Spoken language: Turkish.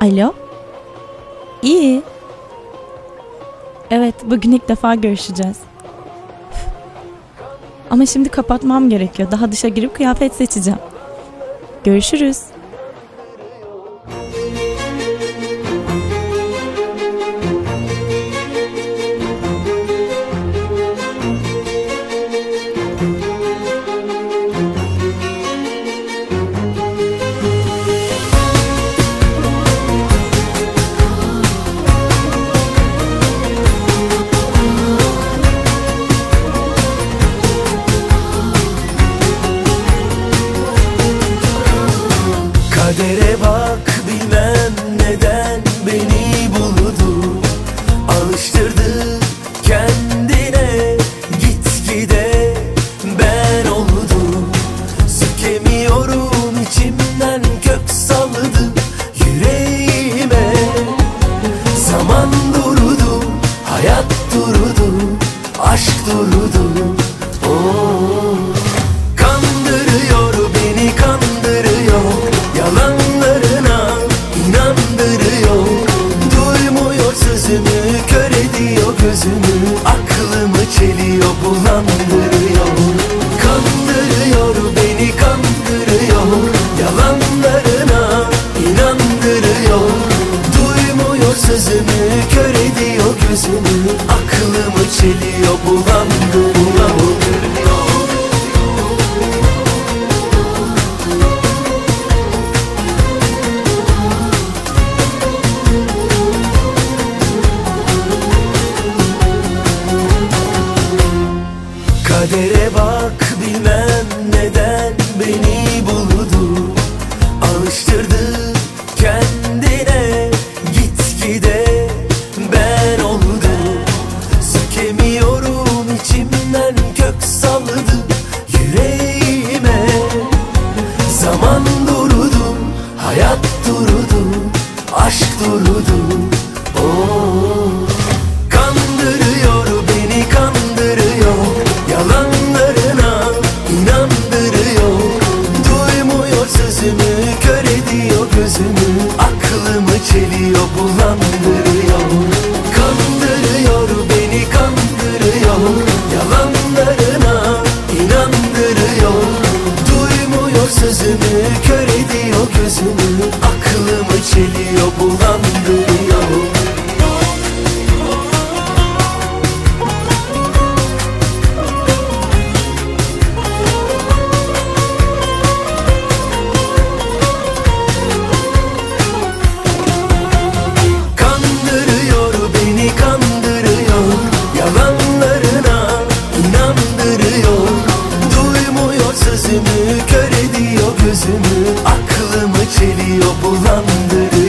Alo? İyi. Evet, bugün ilk defa görüşeceğiz. Ama şimdi kapatmam gerekiyor. Daha dışa girip kıyafet seçeceğim. Görüşürüz. Kadere bak bilmem neden beni buldu. Alıştırdı kendine gitgide ben oldum Sıkemiyorum içimden kök salladı yüreğime. Zaman durdu, hayat durdu, aşk durdu. Oh. Gözümü Aklımı çeliyor bulandırıyor. Kandırıyor beni kandırıyor. Yalanlarına inandırıyor. Duymuyor sözümü kör ediyor gözümü. Aklımı çeliyor bulandırıyor gitgide ben oldum. Sıkemiyorum içimden kök salladı yüreğime. Zaman durdu, hayat durdu, aşk durdu. Oh. Çeliyor bulandırıyor. Kandırıyor beni kandırıyor. Yalanlarına inandırıyor. Duymuyor sözümü kör ediyor gözümü. Bulandırıyor gözümü Aklımı çeliyor bulandırıyor.